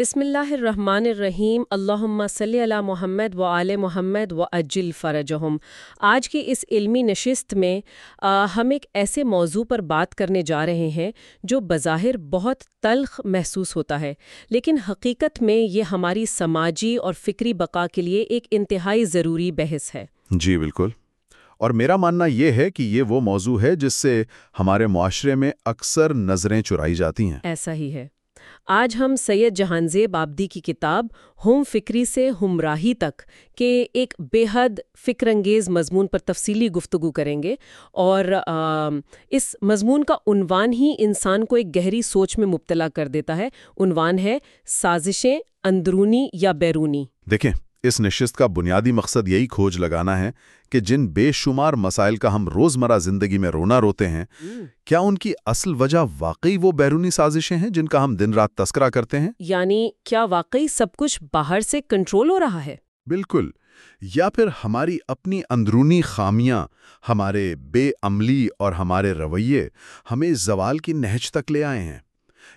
بسم اللہ الرحمن الرحیم اللہم صلی علی محمد و آل محمد و اجل فرجہم۔ آج کی اس علمی نشست میں آ، ہم ایک ایسے موضوع پر بات کرنے جا رہے ہیں جو بظاہر بہت تلخ محسوس ہوتا ہے لیکن حقیقت میں یہ ہماری سماجی اور فکری بقا کے لیے ایک انتہائی ضروری بحث ہے۔ جی بالکل۔ اور میرا ماننا یہ ہے کہ یہ وہ موضوع ہے جس سے ہمارے معاشرے میں اکثر نظریں چرائی جاتی ہیں۔ ایسا ہی ہے۔ آج ہم سید جہانزیب آبدی کی کتاب ہم فکری سے ہمراہی تک کے ایک بے حد فکر انگیز مضمون پر تفصیلی گفتگو کریں گے اور اس مضمون کا عنوان ہی انسان کو ایک گہری سوچ میں مبتلا کر دیتا ہے۔ عنوان ہے سازشیں اندرونی یا بیرونی۔ دیکھیں اس نشست کا بنیادی مقصد یہی کھوج لگانا ہے کہ جن بے شمار مسائل کا ہم روزمرہ زندگی میں رونا روتے ہیں کیا ان کی اصل وجہ واقعی وہ بیرونی سازشیں ہیں جن کا ہم دن رات تذکرہ کرتے ہیں؟ یعنی کیا واقعی سب کچھ باہر سے کنٹرول ہو رہا ہے؟ بالکل۔ یا پھر ہماری اپنی اندرونی خامیاں ہمارے بے عملی اور ہمارے رویے ہمیں زوال کی نہج تک لے آئے ہیں۔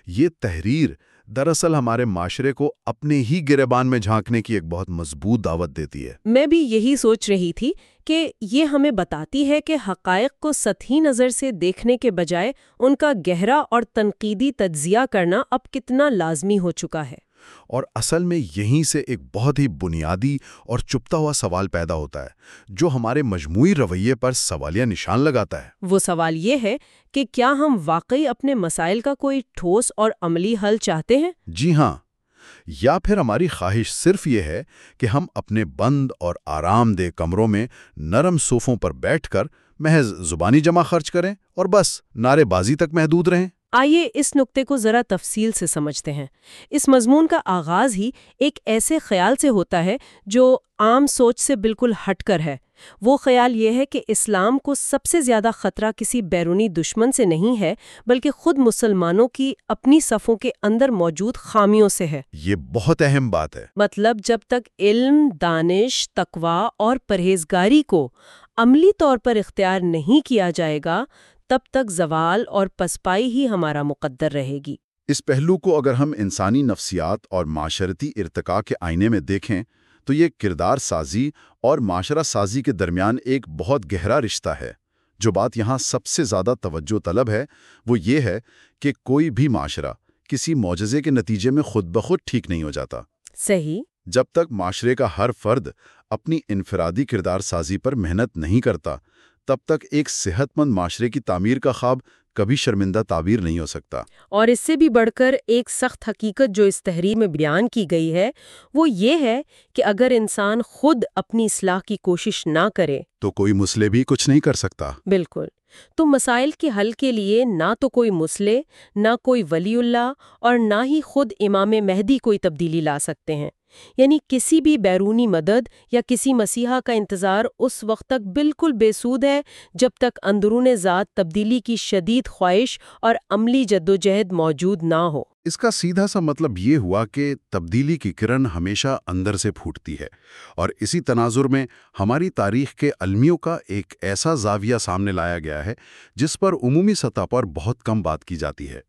یہ تحریر دراصل ہمارے معاشرے کو اپنے ہی گربان میں جھانکنے کی ایک بہت مضبوط دعوت دیتی ہے۔ میں بھی یہی سوچ رہی تھی کہ یہ ہمیں بتاتی ہے کہ حقائق کو سطحی نظر سے دیکھنے کے بجائے ان کا گہرا اور تنقیدی تجزیہ کرنا اب کتنا لازمی ہو چکا ہے۔ اور اصل میں یہیں سے ایک بہت ہی بنیادی اور چپتا ہوا سوال پیدا ہوتا ہے جو ہمارے مجموعی رویے پر سوالیہ نشان لگاتا ہے۔ وہ سوال یہ ہے کہ کیا ہم واقعی اپنے مسائل کا کوئی ٹھوس اور عملی حل چاہتے ہیں؟ جی ہاں یا پھر ہماری خواہش صرف یہ ہے کہ ہم اپنے بند اور آرام دہ کمروں میں نرم صوفوں پر بیٹھ کر محض زبانی جمع خرچ کریں اور بس نعرے بازی تک محدود رہیں۔ آئیے اس نقطے کو ذرا تفصیل سے سمجھتے ہیں۔ اس مضمون کا آغاز ہی ایک ایسے خیال سے ہوتا ہے جو عام سوچ سے بالکل ہٹ کر ہے۔ وہ خیال یہ ہے کہ اسلام کو سب سے زیادہ خطرہ کسی بیرونی دشمن سے نہیں ہے بلکہ خود مسلمانوں کی اپنی صفوں کے اندر موجود خامیوں سے ہے۔ یہ بہت اہم بات ہے۔ مطلب جب تک علم دانش تقوا اور پرہیزگاری کو عملی طور پر اختیار نہیں کیا جائے گا تب تک زوال اور پسپائی ہی ہمارا مقدر رہے گی۔ اس پہلو کو اگر ہم انسانی نفسیات اور معاشرتی ارتقاء کے آئینے میں دیکھیں تو یہ کردار سازی اور معاشرہ سازی کے درمیان ایک بہت گہرا رشتہ ہے۔ جو بات یہاں سب سے زیادہ توجہ طلب ہے وہ یہ ہے کہ کوئی بھی معاشرہ کسی معجزے کے نتیجے میں خود بخود ٹھیک نہیں ہو جاتا۔ صحیح۔ جب تک معاشرے کا ہر فرد اپنی انفرادی کردار سازی پر محنت نہیں کرتا تب تک ایک صحت مند معاشرے کی تعمیر کا خواب کبھی شرمندہ تعبیر نہیں ہو سکتا۔ اور اس سے بھی بڑھ کر ایک سخت حقیقت جو اس تحریر میں بیان کی گئی ہے وہ یہ ہے کہ اگر انسان خود اپنی اصلاح کی کوشش نہ کرے۔ تو کوئی مسئلے بھی کچھ نہیں کر سکتا۔ بالکل۔ تو مسائل کے حل کے لیے نہ تو کوئی مسئلے نہ کوئی ولی اللہ اور نہ ہی خود امام مہدی کوئی تبدیلی لا سکتے ہیں۔ یعنی کسی بھی بیرونی مدد یا کسی مسیحا کا انتظار اس وقت تک بالکل بے سود ہے جب تک اندرون ذات تبدیلی کی شدید خواہش اور عملی جدوجہد موجود نہ ہو۔ اس کا سیدھا سا مطلب یہ ہوا کہ تبدیلی کی کرن ہمیشہ اندر سے پھوٹتی ہے اور اسی تناظر میں ہماری تاریخ کے المیوں کا ایک ایسا زاویہ سامنے لایا گیا ہے جس پر عمومی سطح پر بہت کم بات کی جاتی ہے۔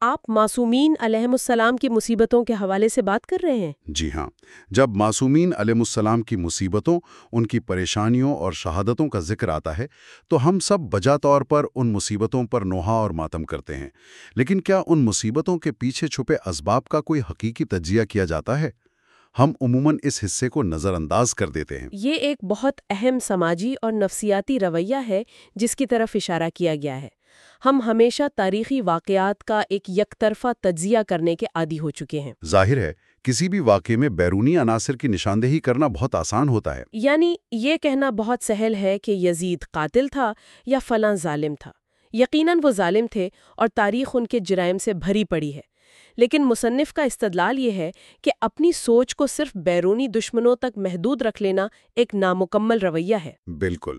آپ معصومین علیہم السلام کی مصیبتوں کے حوالے سے بات کر رہے ہیں؟ جی ہاں جب معصومین علیہ السلام کی مصیبتوں ان کی پریشانیوں اور شہادتوں کا ذکر آتا ہے تو ہم سب بجا طور پر ان مصیبتوں پر نوحہ اور ماتم کرتے ہیں۔ لیکن کیا ان مصیبتوں کے پیچھے چھپے اسباب کا کوئی حقیقی تجزیہ کیا جاتا ہے؟ ہم عموماً اس حصے کو نظر انداز کر دیتے ہیں۔ یہ ایک بہت اہم سماجی اور نفسیاتی رویہ ہے جس کی طرف اشارہ کیا گیا ہے۔ ہم ہمیشہ تاریخی واقعات کا ایک یک طرفہ تجزیہ کرنے کے عادی ہو چکے ہیں۔ ظاہر ہے کسی بھی واقعے میں بیرونی عناصر کی نشاندہی کرنا بہت آسان ہوتا ہے۔ یعنی یہ کہنا بہت سہل ہے کہ یزید قاتل تھا یا فلاں ظالم تھا۔ یقیناً وہ ظالم تھے اور تاریخ ان کے جرائم سے بھری پڑی ہے۔ لیکن مصنف کا استدلال یہ ہے کہ اپنی سوچ کو صرف بیرونی دشمنوں تک محدود رکھ لینا ایک نامکمل رویہ ہے۔ بالکل۔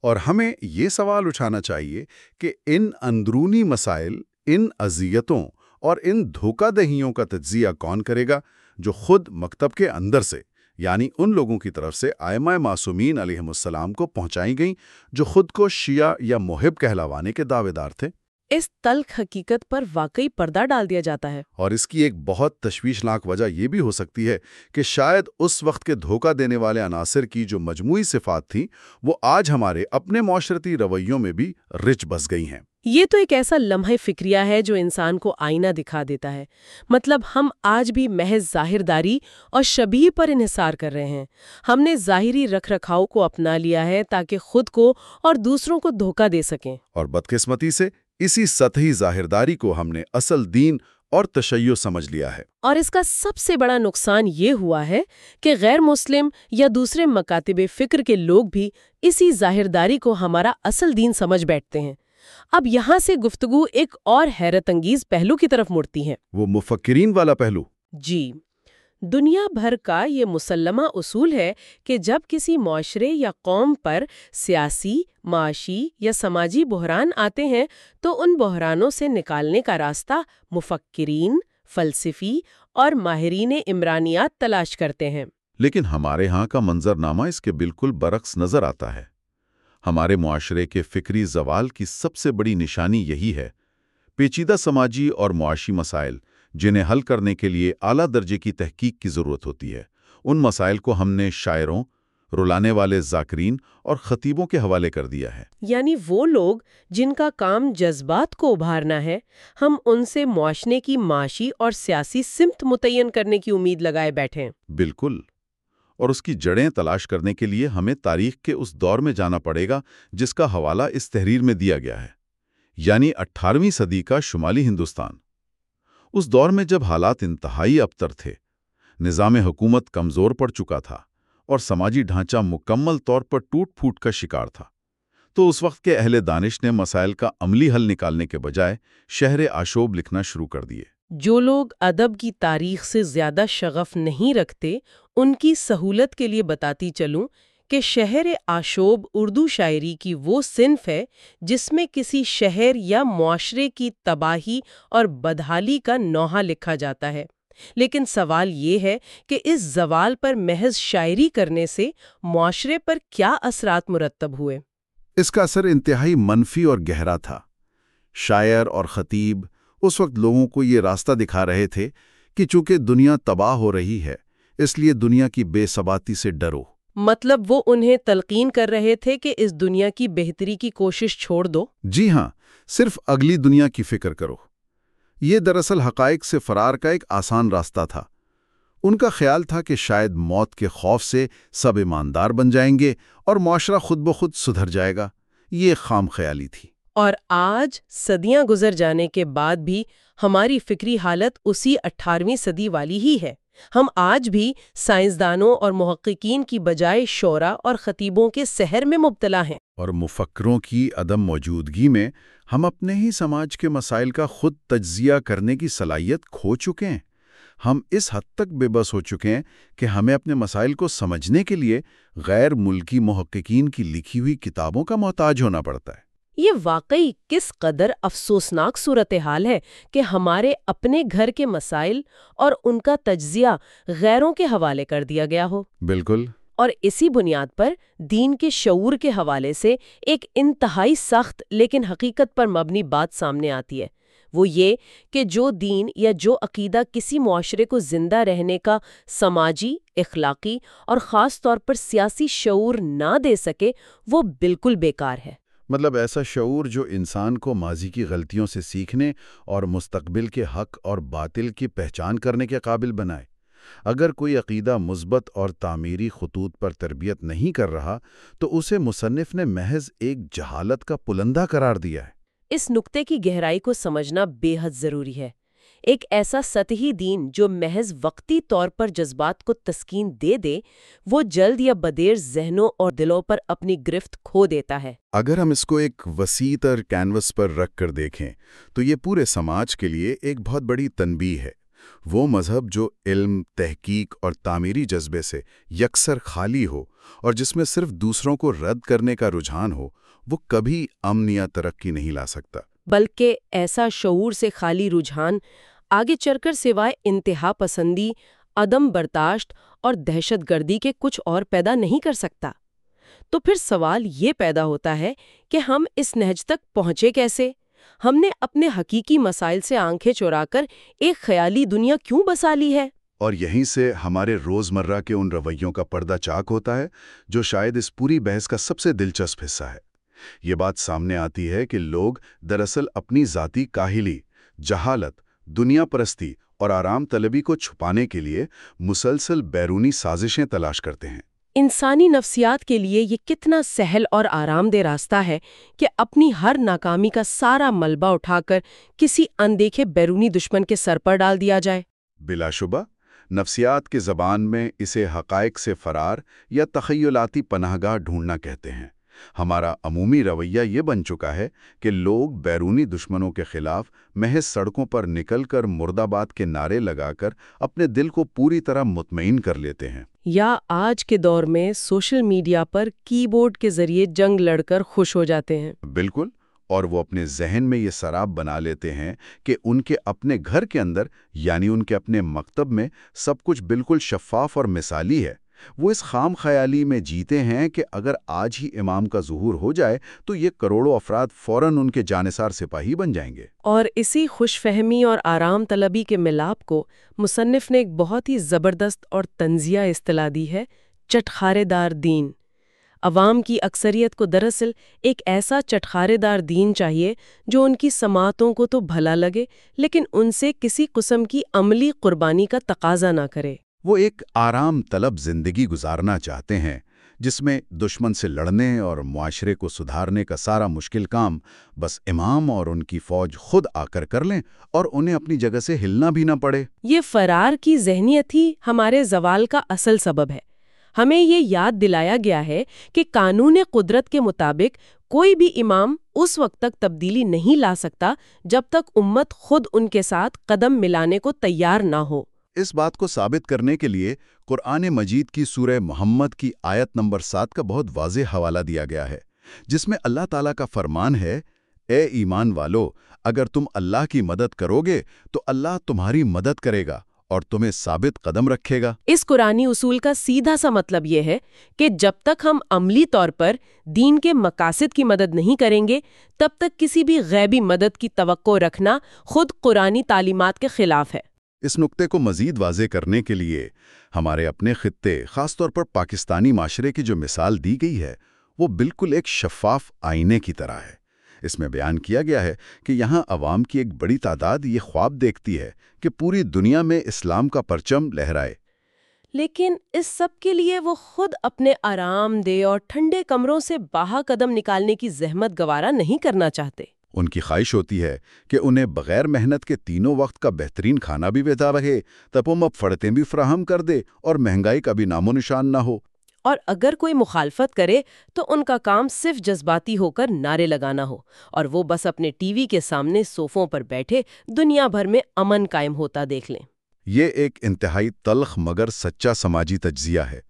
اور ہمیں یہ سوال اٹھانا چاہیے کہ ان اندرونی مسائل، ان اذیتوں اور ان دھوکہ دہیوں کا تجزیہ کون کرے گا جو خود مکتب کے اندر سے یعنی ان لوگوں کی طرف سے آئمہ معصومین علیہ السلام کو پہنچائی گئیں جو خود کو شیعہ یا محب کہلوانے کے دعوے دار تھے؟ اس تلخ حقیقت پر واقعی پردہ ڈال دیا جاتا ہے۔ اور اس کی ایک بہت تشویشناک وجہ یہ بھی ہو سکتی ہے کہ شاید اس وقت کے دھوکہ دینے والے عناصر کی جو مجموعی صفات تھیں وہ آج ہمارے اپنے معاشرتی رویوں میں بھی رچ بس گئی ہیں۔ یہ تو ایک ایسا لمحہ فکریہ ہے جو انسان کو آئینہ دکھا دیتا ہے۔ مطلب ہم آج بھی محض ظاہر داری اور شبیہ پر انحصار کر رہے ہیں۔ ہم نے ظاہری رکھ رکھاؤ کو اپنا لیا ہے تاکہ خود کو اور دوسروں کو دھوکہ دے سکیں۔ اور بدقسمتی سے اسی سطحی ظاہرداری کو ہم نے اصل دین اور تشیع سمجھ لیا ہے۔ اور اس کا سب سے بڑا نقصان یہ ہوا ہے کہ غیر مسلم یا دوسرے مکاتب فکر کے لوگ بھی اسی ظاہرداری کو ہمارا اصل دین سمجھ بیٹھتے ہیں۔ اب یہاں سے گفتگو ایک اور حیرت انگیز پہلو کی طرف مڑتی ہے۔ وہ مفکرین والا پہلو۔ جی۔ دنیا بھر کا یہ مسلمہ اصول ہے کہ جب کسی معاشرے یا قوم پر سیاسی، معاشی یا سماجی بحران آتے ہیں، تو ان بحرانوں سے نکالنے کا راستہ مفکرین، فلسفی اور ماہرین عمرانیات تلاش کرتے ہیں۔ لیکن ہمارے ہاں کا منظرنامہ اس کے بالکل برعکس نظر آتا ہے۔ ہمارے معاشرے کے فکری زوال کی سب سے بڑی نشانی یہی ہے۔ پیچیدہ سماجی اور معاشی مسائل جنہیں حل کرنے کے لیے اعلیٰ درجے کی تحقیق کی ضرورت ہوتی ہے۔ ان مسائل کو ہم نے شاعروں رلانے والے ذاکرین اور خطیبوں کے حوالے کر دیا ہے۔ یعنی وہ لوگ جن کا کام جذبات کو ابھارنا ہے ہم ان سے معاشنے کی معاشی اور سیاسی سمت متعین کرنے کی امید لگائے بیٹھے بالکل۔ اور اس کی جڑیں تلاش کرنے کے لیے ہمیں تاریخ کے اس دور میں جانا پڑے گا جس کا حوالہ اس تحریر میں دیا گیا ہے یعنی اٹھارہویں صدی کا شمالی ہندوستان۔ اس دور میں جب حالات انتہائی ابتر تھے، نظام حکومت کمزور پڑ چکا تھا اور سماجی ڈھانچہ مکمل طور پر ٹوٹ پھوٹ کا شکار تھا۔ تو اس وقت کے اہل دانش نے مسائل کا عملی حل نکالنے کے بجائے شہر آشوب لکھنا شروع کر دیے۔ جو لوگ ادب کی تاریخ سے زیادہ شغف نہیں رکھتے، ان کی سہولت کے لیے بتاتی چلوں کہ شہر آشوب اردو شاعری کی وہ صنف ہے جس میں کسی شہر یا معاشرے کی تباہی اور بدحالی کا نوحہ لکھا جاتا ہے۔ لیکن سوال یہ ہے کہ اس زوال پر محض شاعری کرنے سے معاشرے پر کیا اثرات مرتب ہوئے؟ اس کا اثر انتہائی منفی اور گہرا تھا۔ شاعر اور خطیب اس وقت لوگوں کو یہ راستہ دکھا رہے تھے کہ چونکہ دنیا تباہ ہو رہی ہے، اس لیے دنیا کی بے ثباتی سے ڈرو۔ مطلب وہ انہیں تلقین کر رہے تھے کہ اس دنیا کی بہتری کی کوشش چھوڑ دو۔ جی ہاں صرف اگلی دنیا کی فکر کرو۔ یہ دراصل حقائق سے فرار کا ایک آسان راستہ تھا۔ ان کا خیال تھا کہ شاید موت کے خوف سے سب ایماندار بن جائیں گے اور معاشرہ خود بخود سدھر جائے گا۔ یہ خام خیالی تھی۔ اور آج صدیاں گزر جانے کے بعد بھی ہماری فکری حالت اسی اٹھارہویں صدی والی ہی ہے۔ ہم آج بھی سائنسدانوں اور محققین کی بجائے شعرا اور خطیبوں کے سحر میں مبتلا ہیں۔ اور مفکروں کی عدم موجودگی میں ہم اپنے ہی سماج کے مسائل کا خود تجزیہ کرنے کی صلاحیت کھو چکے ہیں۔ ہم اس حد تک بے بس ہو چکے ہیں کہ ہمیں اپنے مسائل کو سمجھنے کے لیے غیر ملکی محققین کی لکھی ہوئی کتابوں کا محتاج ہونا پڑتا ہے۔ یہ واقعی کس قدر افسوسناک صورتحال ہے کہ ہمارے اپنے گھر کے مسائل اور ان کا تجزیہ غیروں کے حوالے کر دیا گیا ہو۔ بالکل۔ اور اسی بنیاد پر دین کے شعور کے حوالے سے ایک انتہائی سخت لیکن حقیقت پر مبنی بات سامنے آتی ہے۔ وہ یہ کہ جو دین یا جو عقیدہ کسی معاشرے کو زندہ رہنے کا سماجی اخلاقی اور خاص طور پر سیاسی شعور نہ دے سکے وہ بالکل بیکار ہے۔ مطلب ایسا شعور جو انسان کو ماضی کی غلطیوں سے سیکھنے اور مستقبل کے حق اور باطل کی پہچان کرنے کے قابل بنائے۔ اگر کوئی عقیدہ مثبت اور تعمیری خطوط پر تربیت نہیں کر رہا، تو اسے مصنف نے محض ایک جہالت کا پلندہ قرار دیا ہے۔ اس نقطے کی گہرائی کو سمجھنا بے حد ضروری ہے۔ ایک ایسا سطحی دین جو محض وقتی طور پر جذبات کو تسکین دے دے وہ جلد یا بدیر ذہنوں اور دلوں پر اپنی گرفت کھو دیتا ہے۔ اگر ہم اس کو ایک وسیع تر کینوس پر رکھ کر دیکھیں تو یہ پورے سماج کے لیے ایک بہت بڑی تنبیہ ہے۔ وہ مذہب جو علم تحقیق اور تعمیری جذبے سے یکسر خالی ہو اور جس میں صرف دوسروں کو رد کرنے کا رجحان ہو وہ کبھی امن یا ترقی نہیں لا سکتا۔ بلکہ ایسا شعور سے خالی رجحان آگے چل کر سوائے انتہا پسندی، عدم برداشت اور دہشت گردی کے کچھ اور پیدا نہیں کر سکتا۔ تو پھر سوال یہ پیدا ہوتا ہے کہ ہم اس نہج تک پہنچے کیسے؟ ہم نے اپنے حقیقی مسائل سے آنکھیں چورا کر ایک خیالی دنیا کیوں بسا لی ہے؟ اور یہیں سے ہمارے روزمرہ کے ان رویوں کا پردہ چاک ہوتا ہے جو شاید اس پوری بحث کا سب سے دلچسپ حصہ ہے۔ یہ بات سامنے آتی ہے کہ لوگ دراصل اپنی ذاتی کاہلی، جہالت دنیا پرستی اور آرام طلبی کو چھپانے کے لیے مسلسل بیرونی سازشیں تلاش کرتے ہیں۔ انسانی نفسیات کے لیے یہ کتنا سہل اور آرام دہ راستہ ہے کہ اپنی ہر ناکامی کا سارا ملبہ اٹھا کر کسی اندیکھے بیرونی دشمن کے سر پر ڈال دیا جائے۔ بلا شبہ نفسیات کے زبان میں اسے حقائق سے فرار یا تخیلاتی پناہ گاہ ڈھونڈنا کہتے ہیں۔ ہمارا عمومی رویہ یہ بن چکا ہے کہ لوگ بیرونی دشمنوں کے خلاف محض سڑکوں پر نکل کر مرد آباد کے نعرے لگا کر اپنے دل کو پوری طرح مطمئن کر لیتے ہیں۔ یا آج کے دور میں سوشل میڈیا پر کی بورڈ کے ذریعے جنگ لڑ کر خوش ہو جاتے ہیں۔ بالکل اور وہ اپنے ذہن میں یہ سراب بنا لیتے ہیں کہ ان کے اپنے گھر کے اندر یعنی ان کے اپنے مکتب میں سب کچھ بالکل شفاف اور مثالی ہے۔ وہ اس خام خیالی میں جیتے ہیں کہ اگر آج ہی امام کا ظہور ہو جائے تو یہ کروڑوں افراد فوراً ان کے جانسار سپاہی بن جائیں گے۔ اور اسی خوش فہمی اور آرام طلبی کے ملاپ کو مصنف نے ایک بہت ہی زبردست اور تنزیہ اصطلاح دی ہے چٹخارے دار دین۔ عوام کی اکثریت کو دراصل ایک ایسا چٹخارے دار دین چاہیے جو ان کی سماعتوں کو تو بھلا لگے لیکن ان سے کسی قسم کی عملی قربانی کا تقاضا نہ کرے۔ وہ ایک آرام طلب زندگی گزارنا چاہتے ہیں، جس میں دشمن سے لڑنے اور معاشرے کو سدھارنے کا سارا مشکل کام بس امام اور ان کی فوج خود آ کر کر لیں اور انہیں اپنی جگہ سے ہلنا بھی نہ پڑے۔ یہ فرار کی ذہنیت ہی ہمارے زوال کا اصل سبب ہے۔ ہمیں یہ یاد دلایا گیا ہے کہ قانون قدرت کے مطابق کوئی بھی امام اس وقت تک تبدیلی نہیں لا سکتا جب تک امت خود ان کے ساتھ قدم ملانے کو تیار نہ ہو۔ اس بات کو ثابت کرنے کے لیے قرآن مجید کی سورہ محمد کی آیت نمبر سات کا بہت واضح حوالہ دیا گیا ہے، جس میں اللہ تعالیٰ کا فرمان ہے، اے ایمان والو، اگر تم اللہ کی مدد کرو گے تو اللہ تمہاری مدد کرے گا اور تمہیں ثابت قدم رکھے گا۔ اس قرآنی اصول کا سیدھا سا مطلب یہ ہے کہ جب تک ہم عملی طور پر دین کے مقاصد کی مدد نہیں کریں گے، تب تک کسی بھی غیبی مدد کی توقع رکھنا خود قرآنی تعلیمات کے خلاف ہے۔ اس نقطے کو مزید واضح کرنے کے لیے، ہمارے اپنے خطے، خاص طور پر پاکستانی معاشرے کی جو مثال دی گئی ہے، وہ بالکل ایک شفاف آئینے کی طرح ہے۔ اس میں بیان کیا گیا ہے کہ یہاں عوام کی ایک بڑی تعداد یہ خواب دیکھتی ہے کہ پوری دنیا میں اسلام کا پرچم لہرائے۔ لیکن اس سب کے لیے وہ خود اپنے آرام دہ اور ٹھنڈے کمروں سے باہر قدم نکالنے کی زحمت گوارا نہیں کرنا چاہتے۔ ان کی خواہش ہوتی ہے کہ انہیں بغیر محنت کے تینوں وقت کا بہترین کھانا بھی بہتا رہے تب اب فڑتیں بھی فراہم کر دے اور مہنگائی کا بھی نام و نشان نہ ہو۔ اور اگر کوئی مخالفت کرے تو ان کا کام صرف جذباتی ہو کر نعرے لگانا ہو اور وہ بس اپنے ٹی وی کے سامنے صوفوں پر بیٹھے دنیا بھر میں امن قائم ہوتا دیکھ لیں۔ یہ ایک انتہائی تلخ مگر سچا سماجی تجزیہ ہے۔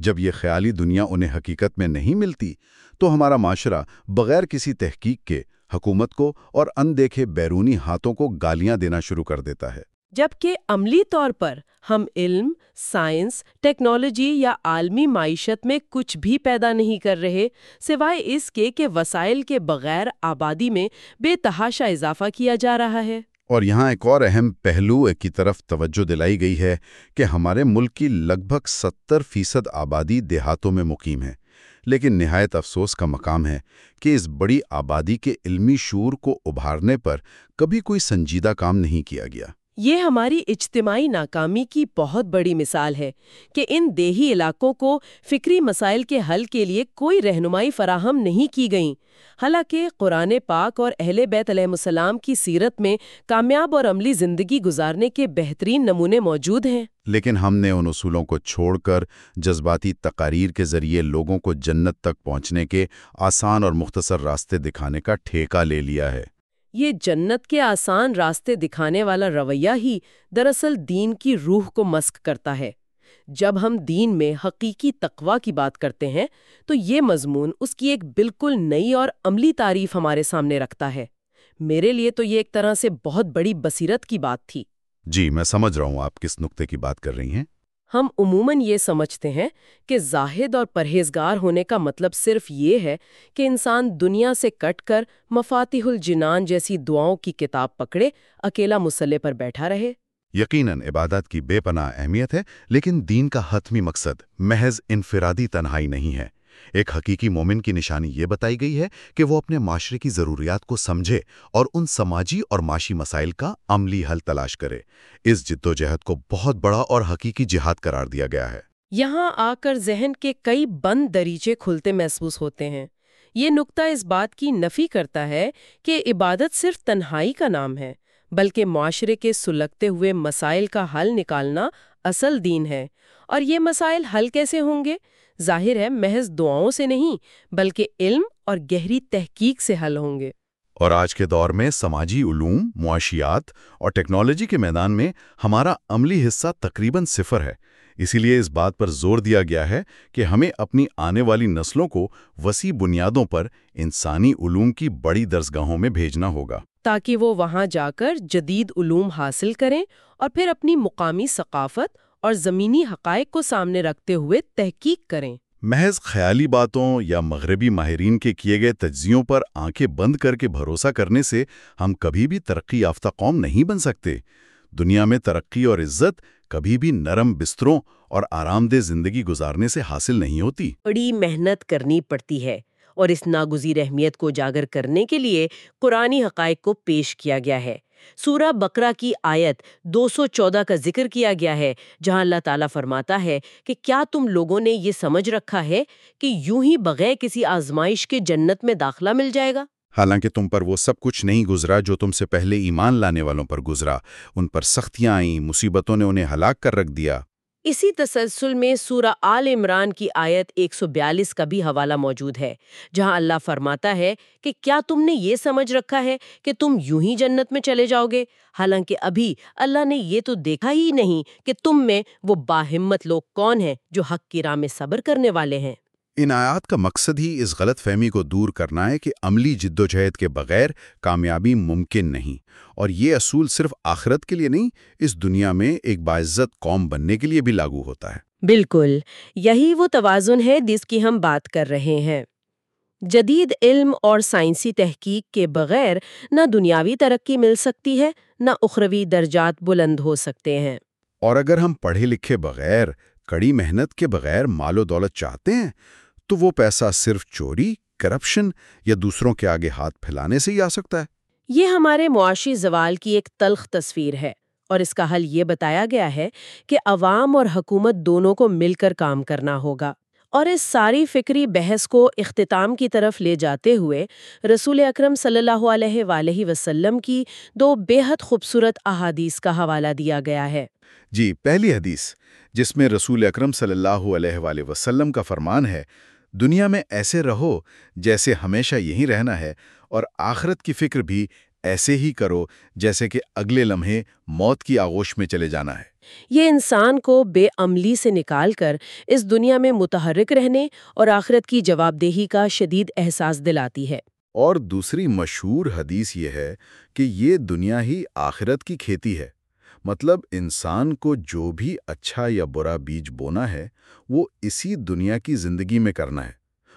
جب یہ خیالی دنیا انہیں حقیقت میں نہیں ملتی تو ہمارا معاشرہ بغیر کسی تحقیق کے حکومت کو اور اندیکھے بیرونی ہاتھوں کو گالیاں دینا شروع کر دیتا ہے۔ جبکہ عملی طور پر ہم علم سائنس ٹیکنالوجی یا عالمی معیشت میں کچھ بھی پیدا نہیں کر رہے سوائے اس کے کہ وسائل کے بغیر آبادی میں بے تحاشا اضافہ کیا جا رہا ہے۔ اور یہاں ایک اور اہم پہلو کی طرف توجہ دلائی گئی ہے کہ ہمارے ملک کی لگ بھگ ستر فیصد آبادی دیہاتوں میں مقیم ہے۔ لیکن نہایت افسوس کا مقام ہے کہ اس بڑی آبادی کے علمی شور کو ابھارنے پر کبھی کوئی سنجیدہ کام نہیں کیا گیا۔ یہ ہماری اجتماعی ناکامی کی بہت بڑی مثال ہے کہ ان دیہی علاقوں کو فکری مسائل کے حل کے لیے کوئی رہنمائی فراہم نہیں کی گئیں۔ حالانکہ قرآن پاک اور اہل بیت علیہ السلام کی سیرت میں کامیاب اور عملی زندگی گزارنے کے بہترین نمونے موجود ہیں۔ لیکن ہم نے ان اصولوں کو چھوڑ کر جذباتی تقاریر کے ذریعے لوگوں کو جنت تک پہنچنے کے آسان اور مختصر راستے دکھانے کا ٹھیکہ لے لیا ہے۔ یہ جنت کے آسان راستے دکھانے والا رویہ ہی دراصل دین کی روح کو مسک کرتا ہے۔ جب ہم دین میں حقیقی تقوا کی بات کرتے ہیں، تو یہ مضمون اس کی ایک بالکل نئی اور عملی تعریف ہمارے سامنے رکھتا ہے۔ میرے لیے تو یہ ایک طرح سے بہت بڑی بصیرت کی بات تھی۔ جی میں سمجھ رہا ہوں آپ کس نقطے کی بات کر رہی ہیں۔ ہم عموماً یہ سمجھتے ہیں کہ زاہد اور پرہیزگار ہونے کا مطلب صرف یہ ہے کہ انسان دنیا سے کٹ کر مفاتیح الجنان جیسی دعاؤں کی کتاب پکڑے، اکیلا مسلح پر بیٹھا رہے۔ یقیناً عبادت کی بے پناہ اہمیت ہے، لیکن دین کا حتمی مقصد محض انفرادی تنہائی نہیں ہے۔ ایک حقیقی مومن کی نشانی یہ بتائی گئی ہے کہ وہ اپنے معاشرے کی ضروریات کو سمجھے اور ان سماجی اور معاشی مسائل کا عملی حل تلاش کرے۔ اس جد و جہد کو بہت بڑا اور حقیقی جہاد قرار دیا گیا ہے۔ یہاں آ کر ذہن کے کئی بند دریچے کھلتے محسوس ہوتے ہیں۔ یہ نقطہ اس بات کی نفی کرتا ہے کہ عبادت صرف تنہائی کا نام ہے، بلکہ معاشرے کے سلگتے ہوئے مسائل کا حل نکالنا اصل دین ہے۔ اور یہ مسائل حل کیسے ہوں گے؟ ظاہر ہے محض دعاؤں سے نہیں بلکہ علم اور گہری تحقیق سے حل ہوں گے۔ اور آج کے دور میں سماجی علوم معاشیات اور ٹیکنالوجی کے میدان میں ہمارا عملی حصہ تقریباً صفر ہے۔ اسی لیے اس بات پر زور دیا گیا ہے کہ ہمیں اپنی آنے والی نسلوں کو وسیع بنیادوں پر انسانی علوم کی بڑی درسگاہوں میں بھیجنا ہوگا۔ تاکہ وہ وہاں جا کر جدید علوم حاصل کریں اور پھر اپنی مقامی ثقافت اور زمینی حقائق کو سامنے رکھتے ہوئے تحقیق کریں۔ محض خیالی باتوں یا مغربی ماہرین کے کیے گئے تجزیوں پر آنکھیں بند کر کے بھروسہ کرنے سے ہم کبھی بھی ترقی یافتہ قوم نہیں بن سکتے۔ دنیا میں ترقی اور عزت کبھی بھی نرم بستروں اور آرام دہ زندگی گزارنے سے حاصل نہیں ہوتی۔ بڑی محنت کرنی پڑتی ہے اور اس ناگزیر اہمیت کو جاگر کرنے کے لیے قرآن حقائق کو پیش کیا گیا ہے۔ سورہ بکرا کی آیت دو سو چودہ کا ذکر کیا گیا ہے، جہاں اللہ تعالیٰ فرماتا ہے کہ کیا تم لوگوں نے یہ سمجھ رکھا ہے کہ یوں ہی بغیر کسی آزمائش کے جنت میں داخلہ مل جائے گا؟ حالانکہ تم پر وہ سب کچھ نہیں گزرا جو تم سے پہلے ایمان لانے والوں پر گزرا۔ ان پر سختیاں آئیں، مصیبتوں نے انہیں ہلاک کر رکھ دیا۔ اسی تسلسل میں سورہ آل عمران کی آیت 142 کا بھی حوالہ موجود ہے، جہاں اللہ فرماتا ہے کہ کیا تم نے یہ سمجھ رکھا ہے کہ تم یوں ہی جنت میں چلے جاؤ گے؟ حالانکہ ابھی اللہ نے یہ تو دیکھا ہی نہیں کہ تم میں وہ باہمت لوگ کون ہیں جو حق کی راہ میں صبر کرنے والے ہیں۔ ان آیات کا مقصد ہی اس غلط فہمی کو دور کرنا ہے کہ عملی جد و جہد کے بغیر کامیابی ممکن نہیں اور یہ اصول صرف آخرت کے لیے نہیں اس دنیا میں ایک باعزت قوم بننے کے لیے بھی لاگو ہوتا ہے۔ بالکل یہی وہ توازن ہے جس کی ہم بات کر رہے ہیں۔ جدید علم اور سائنسی تحقیق کے بغیر نہ دنیاوی ترقی مل سکتی ہے نہ اخروی درجات بلند ہو سکتے ہیں۔ اور اگر ہم پڑھے لکھے بغیر کڑی محنت کے بغیر مال و دولت چاہتے ہیں تو وہ پیسہ صرف چوری کرپشن یا دوسروں کے آگے ہاتھ پھیلانے سے ہی آ سکتا ہے۔ یہ ہمارے معاشی زوال کی ایک تلخ تصویر ہے اور اس کا حل یہ بتایا گیا ہے کہ عوام اور حکومت دونوں کو مل کر کام کرنا ہوگا اور اس ساری فکری بحث کو اختتام کی طرف لے جاتے ہوئے رسول اکرم صلی اللہ علیہ وآلہ وسلم کی دو بے حد خوبصورت احادیث کا حوالہ دیا گیا ہے۔ جی پہلی حدیث جس میں رسول اکرم صلی اللہ علیہ وآلہ وسلم کا فرمان ہے دنیا میں ایسے رہو جیسے ہمیشہ یہی رہنا ہے اور آخرت کی فکر بھی ایسے ہی کرو جیسے کہ اگلے لمحے موت کی آغوش میں چلے جانا ہے۔ یہ انسان کو بے عملی سے نکال کر اس دنیا میں متحرک رہنے اور آخرت کی جواب دہی کا شدید احساس دلاتی ہے۔ اور دوسری مشہور حدیث یہ ہے کہ یہ دنیا ہی آخرت کی کھیتی ہے۔ مطلب انسان کو جو بھی اچھا یا برا بیج بونا ہے، وہ اسی دنیا کی زندگی میں کرنا ہے۔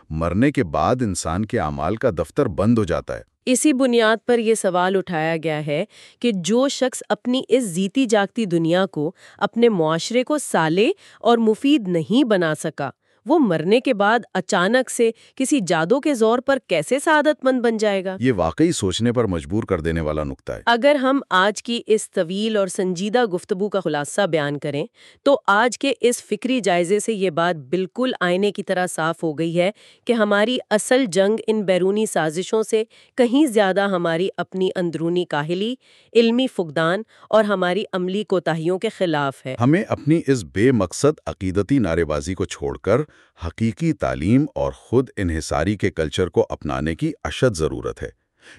مرنے کے بعد انسان کے اعمال کا دفتر بند ہو جاتا ہے۔ اسی بنیاد پر یہ سوال اٹھایا گیا ہے کہ جو شخص اپنی اس زیتی جاگتی دنیا کو، اپنے معاشرے کو سالے اور مفید نہیں بنا سکا۔ وہ مرنے کے بعد اچانک سے کسی جادو کے زور پر کیسے سعادت مند بن جائے گا؟ یہ واقعی سوچنے پر مجبور کر دینے والا نقطہ ہے۔ اگر ہم آج کی اس طویل اور سنجیدہ گفتگو کا خلاصہ بیان کریں تو آج کے اس فکری جائزے سے یہ بات بالکل آئینے کی طرح صاف ہو گئی ہے کہ ہماری اصل جنگ ان بیرونی سازشوں سے کہیں زیادہ ہماری اپنی اندرونی کاہلی علمی فقدان اور ہماری عملی کوتاہیوں کے خلاف ہے۔ ہمیں اپنی اس بے مقصد عقیدتی نعرے بازی کو چھوڑ کر حقیقی تعلیم اور خود انحصاری کے کلچر کو اپنانے کی اشد ضرورت ہے۔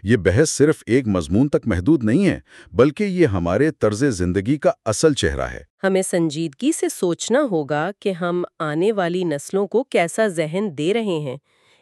یہ بحث صرف ایک مضمون تک محدود نہیں ہے بلکہ یہ ہمارے طرز زندگی کا اصل چہرہ ہے۔ ہمیں سنجیدگی سے سوچنا ہوگا کہ ہم آنے والی نسلوں کو کیسا ذہن دے رہے ہیں۔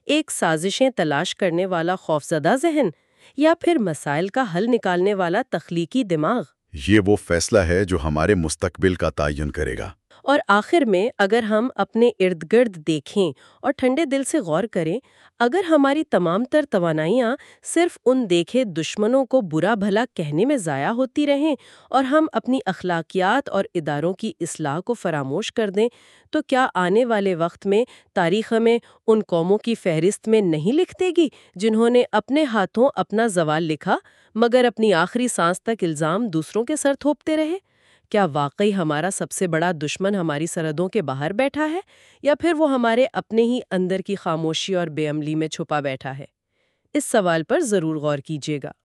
ایک سازشیں تلاش کرنے والا خوفزدہ ذہن یا پھر مسائل کا حل نکالنے والا تخلیقی دماغ؟ یہ وہ فیصلہ ہے جو ہمارے مستقبل کا تعین کرے گا۔ اور آخر میں اگر ہم اپنے ارد گرد دیکھیں اور ٹھنڈے دل سے غور کریں، اگر ہماری تمام تر توانائیاں صرف ان دیکھے دشمنوں کو برا بھلا کہنے میں ضائع ہوتی رہیں اور ہم اپنی اخلاقیات اور اداروں کی اصلاح کو فراموش کر دیں، تو کیا آنے والے وقت میں تاریخ میں ان قوموں کی فہرست میں نہیں لکھ دے گی جنہوں نے اپنے ہاتھوں اپنا زوال لکھا مگر اپنی آخری سانس تک الزام دوسروں کے سر تھوپتے رہے؟ کیا واقعی ہمارا سب سے بڑا دشمن ہماری سرحدوں کے باہر بیٹھا ہے یا پھر وہ ہمارے اپنے ہی اندر کی خاموشی اور بے عملی میں چھپا بیٹھا ہے؟ اس سوال پر ضرور غور کیجیے گا۔